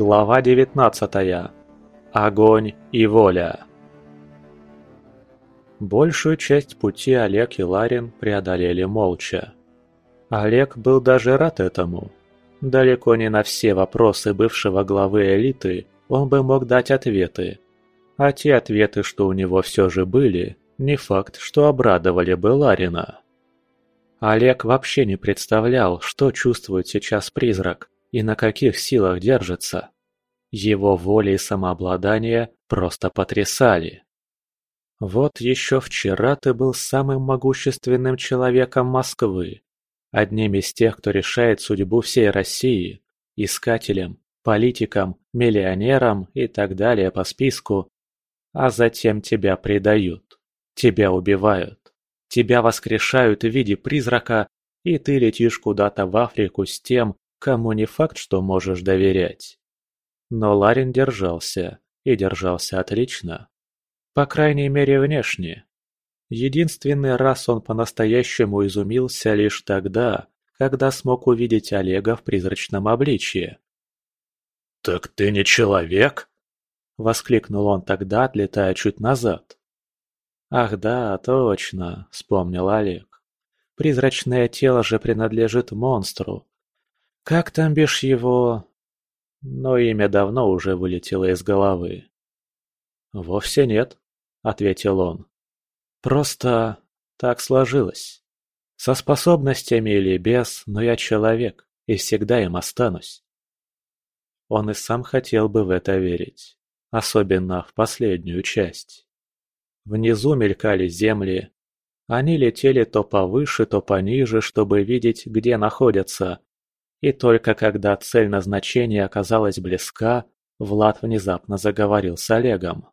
Глава 19. Огонь и воля. Большую часть пути Олег и Ларин преодолели молча. Олег был даже рад этому. Далеко не на все вопросы бывшего главы элиты он бы мог дать ответы. А те ответы, что у него все же были, не факт, что обрадовали бы Ларина. Олег вообще не представлял, что чувствует сейчас призрак и на каких силах держится. Его воля и самообладание просто потрясали. Вот еще вчера ты был самым могущественным человеком Москвы, одним из тех, кто решает судьбу всей России, искателем, политиком, миллионером и так далее по списку, а затем тебя предают, тебя убивают. Тебя воскрешают в виде призрака, и ты летишь куда-то в Африку с тем, кому не факт, что можешь доверять. Но Ларин держался, и держался отлично. По крайней мере, внешне. Единственный раз он по-настоящему изумился лишь тогда, когда смог увидеть Олега в призрачном обличье. «Так ты не человек?» — воскликнул он тогда, отлетая чуть назад. «Ах да, точно», — вспомнил Олег. «Призрачное тело же принадлежит монстру. Как там бишь его...» Но имя давно уже вылетело из головы. «Вовсе нет», — ответил он. «Просто так сложилось. Со способностями или без, но я человек, и всегда им останусь». Он и сам хотел бы в это верить, особенно в последнюю часть. Внизу мелькали земли. Они летели то повыше, то пониже, чтобы видеть, где находятся. И только когда цель назначения оказалась близка, Влад внезапно заговорил с Олегом.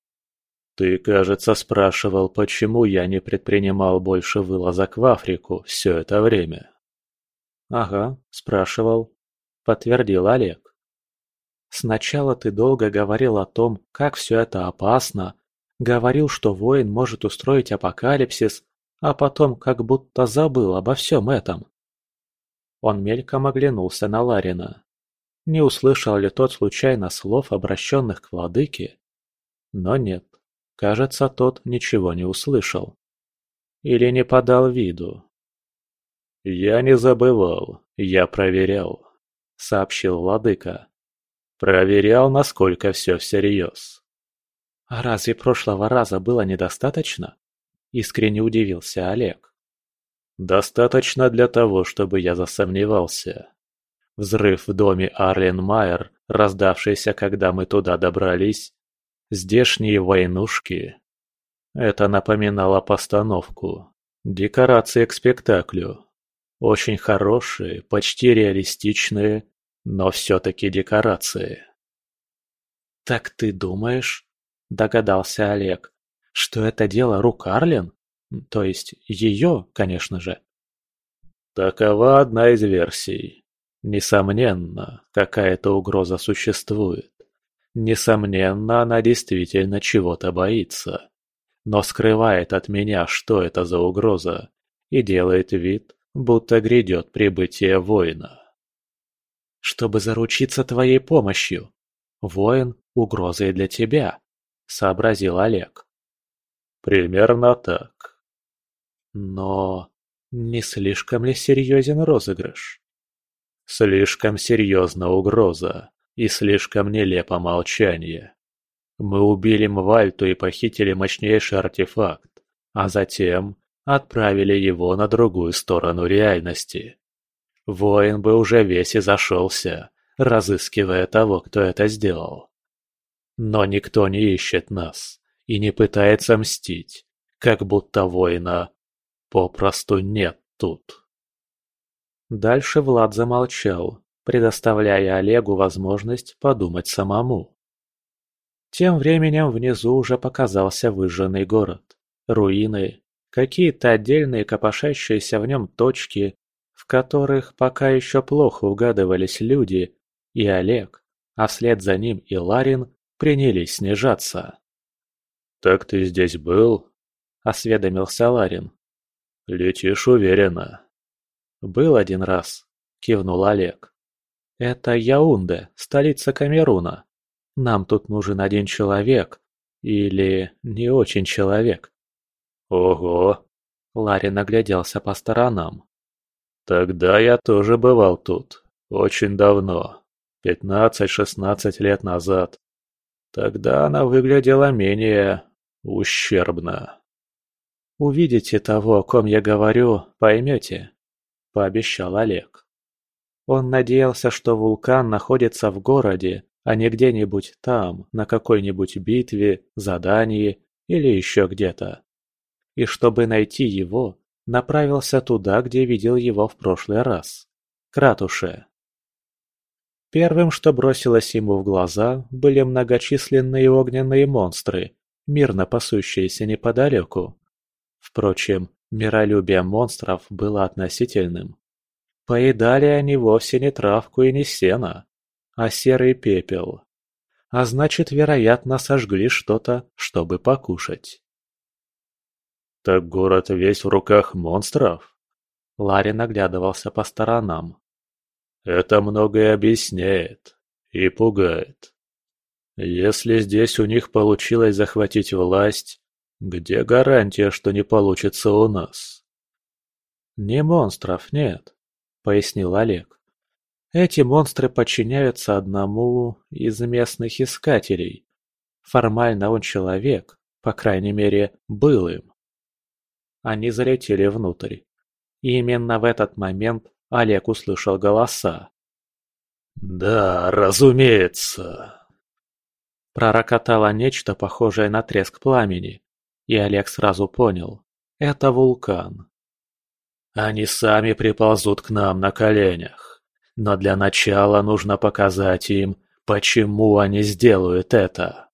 «Ты, кажется, спрашивал, почему я не предпринимал больше вылазок в Африку все это время?» «Ага, спрашивал», — подтвердил Олег. «Сначала ты долго говорил о том, как все это опасно, Говорил, что воин может устроить апокалипсис, а потом как будто забыл обо всем этом. Он мельком оглянулся на Ларина. Не услышал ли тот случайно слов, обращенных к владыке? Но нет, кажется, тот ничего не услышал. Или не подал виду. «Я не забывал, я проверял», — сообщил владыка. «Проверял, насколько все всерьез. «А разве прошлого раза было недостаточно?» – искренне удивился Олег. «Достаточно для того, чтобы я засомневался. Взрыв в доме Арлен Майер, раздавшийся, когда мы туда добрались, здешние войнушки. Это напоминало постановку, декорации к спектаклю. Очень хорошие, почти реалистичные, но все-таки декорации». «Так ты думаешь, – догадался Олег, – что это дело рук Арлен? То есть ее, конечно же. Такова одна из версий. Несомненно, какая-то угроза существует. Несомненно, она действительно чего-то боится. Но скрывает от меня, что это за угроза, и делает вид, будто грядет прибытие воина. Чтобы заручиться твоей помощью. Воин – угроза и для тебя. – сообразил Олег. «Примерно так». «Но не слишком ли серьезен розыгрыш?» «Слишком серьезна угроза и слишком нелепо молчание. Мы убили Мвальту и похитили мощнейший артефакт, а затем отправили его на другую сторону реальности. Воин бы уже весь и зашелся, разыскивая того, кто это сделал. Но никто не ищет нас и не пытается мстить, как будто воина попросту нет тут. Дальше Влад замолчал, предоставляя Олегу возможность подумать самому. Тем временем внизу уже показался выжженный город. Руины, какие-то отдельные копошащиеся в нем точки, в которых пока еще плохо угадывались люди, и Олег, а вслед за ним и Ларин принялись снижаться. «Так ты здесь был?» – осведомился Ларин. «Летишь уверенно». «Был один раз», – кивнул Олег. Это Яунде, столица Камеруна. Нам тут нужен один человек. Или не очень человек. Ого! Ларри нагляделся по сторонам. Тогда я тоже бывал тут. Очень давно. Пятнадцать-шестнадцать лет назад. Тогда она выглядела менее ущербно. «Увидите того, о ком я говорю, поймете», — пообещал Олег. Он надеялся, что вулкан находится в городе, а не где-нибудь там, на какой-нибудь битве, задании или еще где-то. И чтобы найти его, направился туда, где видел его в прошлый раз. К ратуше. Первым, что бросилось ему в глаза, были многочисленные огненные монстры, мирно пасущиеся неподалеку. Впрочем, миролюбие монстров было относительным. Поедали они вовсе не травку и не сено, а серый пепел. А значит, вероятно, сожгли что-то, чтобы покушать. «Так город весь в руках монстров?» Ларри наглядывался по сторонам. «Это многое объясняет и пугает. Если здесь у них получилось захватить власть, где гарантия, что не получится у нас?» «Не монстров, нет пояснил Олег. Эти монстры подчиняются одному из местных искателей. Формально он человек, по крайней мере, был им. Они залетели внутрь. И именно в этот момент Олег услышал голоса. «Да, разумеется!» Пророкотало нечто похожее на треск пламени, и Олег сразу понял – это вулкан. Они сами приползут к нам на коленях. Но для начала нужно показать им, почему они сделают это.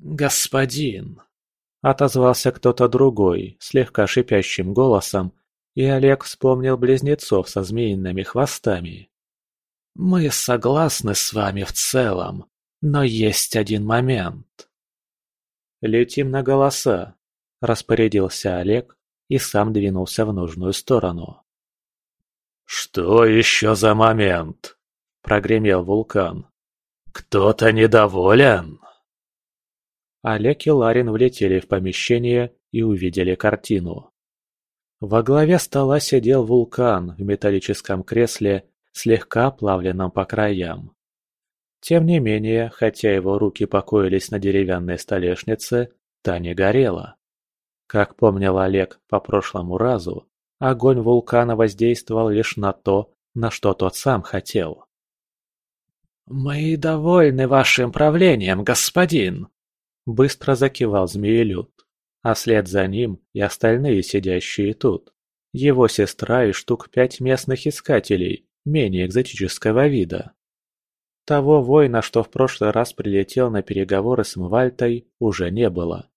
«Господин!» — отозвался кто-то другой, слегка шипящим голосом, и Олег вспомнил близнецов со змеиными хвостами. «Мы согласны с вами в целом, но есть один момент». «Летим на голоса», — распорядился Олег, и сам двинулся в нужную сторону. «Что еще за момент?» – прогремел вулкан. «Кто-то недоволен?» Олег и Ларин влетели в помещение и увидели картину. Во главе стола сидел вулкан в металлическом кресле, слегка оплавленном по краям. Тем не менее, хотя его руки покоились на деревянной столешнице, та не горела. Как помнил Олег по прошлому разу, огонь вулкана воздействовал лишь на то, на что тот сам хотел. «Мы довольны вашим правлением, господин!» Быстро закивал змеелюд, а след за ним и остальные сидящие тут. Его сестра и штук пять местных искателей, менее экзотического вида. Того воина, что в прошлый раз прилетел на переговоры с Мвальтой, уже не было.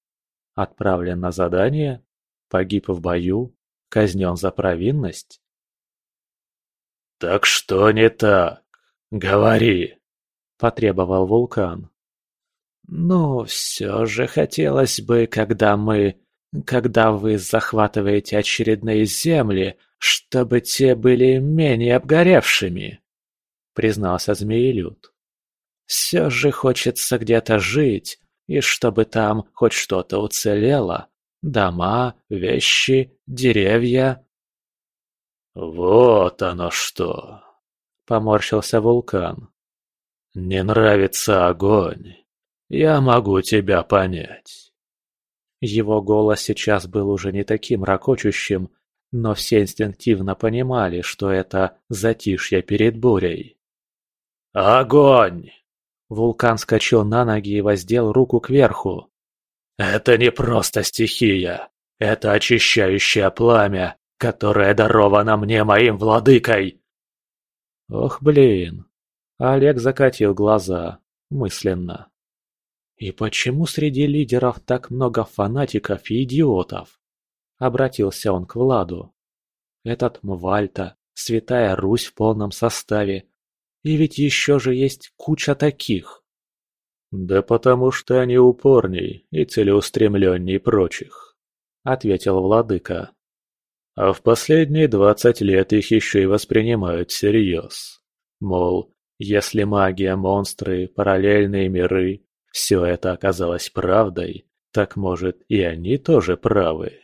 Отправлен на задание? Погиб в бою? Казнен за провинность? «Так что не так? Говори!» – потребовал вулкан. «Ну, все же хотелось бы, когда мы... Когда вы захватываете очередные земли, чтобы те были менее обгоревшими», — признался Змеелюд. «Все же хочется где-то жить, и чтобы там хоть что-то уцелело. Дома, вещи, деревья. «Вот оно что!» — поморщился вулкан. «Не нравится огонь. Я могу тебя понять». Его голос сейчас был уже не таким ракочущим, но все инстинктивно понимали, что это затишье перед бурей. «Огонь!» Вулкан скачал на ноги и воздел руку кверху. «Это не просто стихия. Это очищающее пламя, которое даровано мне моим владыкой!» «Ох, блин!» Олег закатил глаза, мысленно. «И почему среди лидеров так много фанатиков и идиотов?» Обратился он к Владу. «Этот Мвальта, Святая Русь в полном составе, и ведь еще же есть куча таких. «Да потому что они упорней и целеустремленней прочих», — ответил владыка. «А в последние двадцать лет их еще и воспринимают всерьез. Мол, если магия, монстры, параллельные миры – все это оказалось правдой, так может и они тоже правы.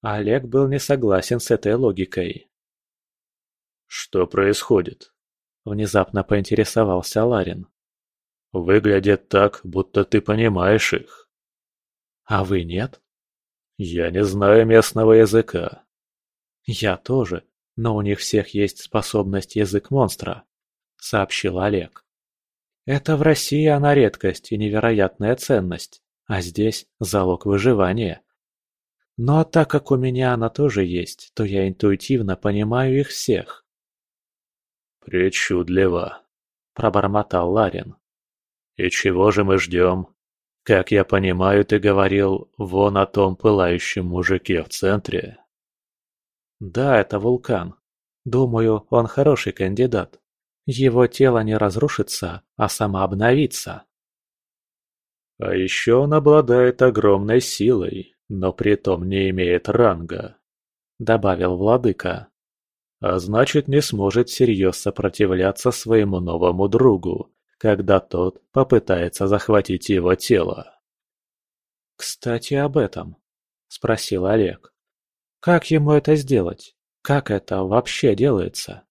Олег был не согласен с этой логикой. «Что происходит?» – внезапно поинтересовался Ларин. «Выглядит так, будто ты понимаешь их». «А вы нет?» «Я не знаю местного языка». «Я тоже, но у них всех есть способность язык монстра», – сообщил Олег. «Это в России она редкость и невероятная ценность, а здесь залог выживания. Но так как у меня она тоже есть, то я интуитивно понимаю их всех». «Причудливо», – пробормотал Ларин. «И чего же мы ждем? Как я понимаю, ты говорил вон о том пылающем мужике в центре?» Да, это вулкан. Думаю, он хороший кандидат. Его тело не разрушится, а самообновится. А еще он обладает огромной силой, но при том не имеет ранга, добавил владыка. А значит, не сможет всерьез сопротивляться своему новому другу, когда тот попытается захватить его тело. «Кстати, об этом», — спросил Олег. Как ему это сделать? Как это вообще делается?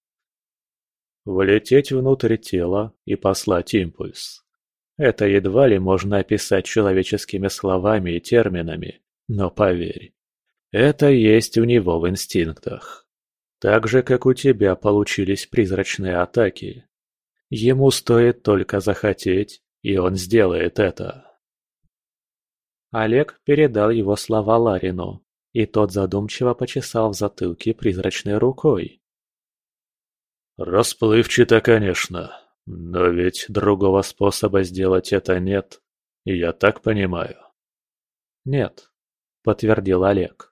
Влететь внутрь тела и послать импульс. Это едва ли можно описать человеческими словами и терминами, но поверь, это есть у него в инстинктах. Так же, как у тебя получились призрачные атаки. Ему стоит только захотеть, и он сделает это. Олег передал его слова Ларину, и тот задумчиво почесал в затылке призрачной рукой. «Расплывчато, конечно, но ведь другого способа сделать это нет, я так понимаю». «Нет», — подтвердил Олег.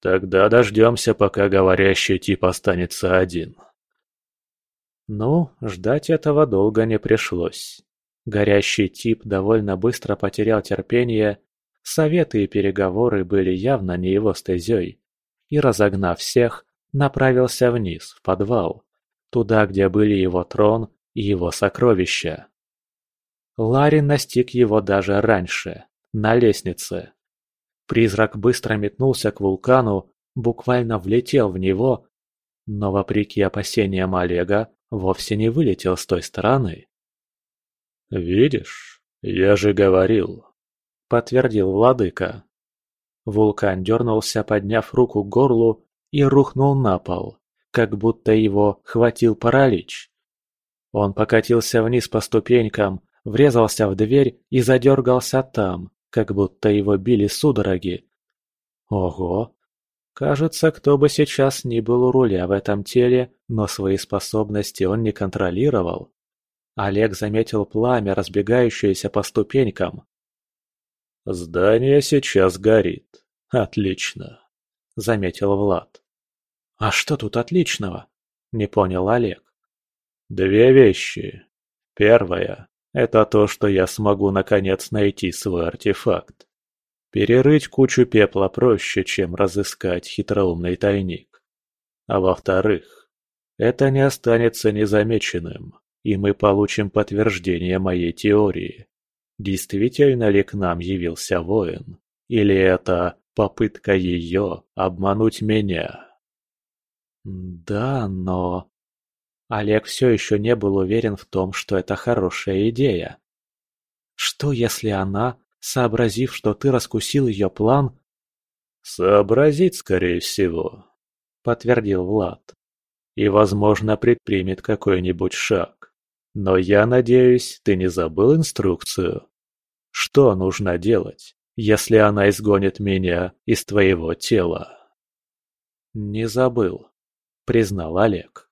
«Тогда дождемся, пока говорящий тип останется один». Ну, ждать этого долго не пришлось. Горящий тип довольно быстро потерял терпение Советы и переговоры были явно не его стезей, и, разогнав всех, направился вниз, в подвал, туда, где были его трон и его сокровища. Ларин настиг его даже раньше, на лестнице. Призрак быстро метнулся к вулкану, буквально влетел в него, но, вопреки опасениям Олега, вовсе не вылетел с той стороны. «Видишь, я же говорил, — подтвердил владыка. Вулкан дернулся, подняв руку к горлу, и рухнул на пол, как будто его хватил паралич. Он покатился вниз по ступенькам, врезался в дверь и задергался там, как будто его били судороги. Ого! Кажется, кто бы сейчас ни был у руля в этом теле, но свои способности он не контролировал. Олег заметил пламя, разбегающееся по ступенькам, «Здание сейчас горит. Отлично», — заметил Влад. «А что тут отличного?» — не понял Олег. «Две вещи. Первая — это то, что я смогу наконец найти свой артефакт. Перерыть кучу пепла проще, чем разыскать хитроумный тайник. А во-вторых, это не останется незамеченным, и мы получим подтверждение моей теории. Действительно ли к нам явился воин? Или это попытка ее обмануть меня? Да, но... Олег все еще не был уверен в том, что это хорошая идея. Что если она, сообразив, что ты раскусил ее план... Сообразит, скорее всего, подтвердил Влад. И, возможно, предпримет какой-нибудь шаг. Но я надеюсь, ты не забыл инструкцию? Что нужно делать, если она изгонит меня из твоего тела? Не забыл, признал Олег.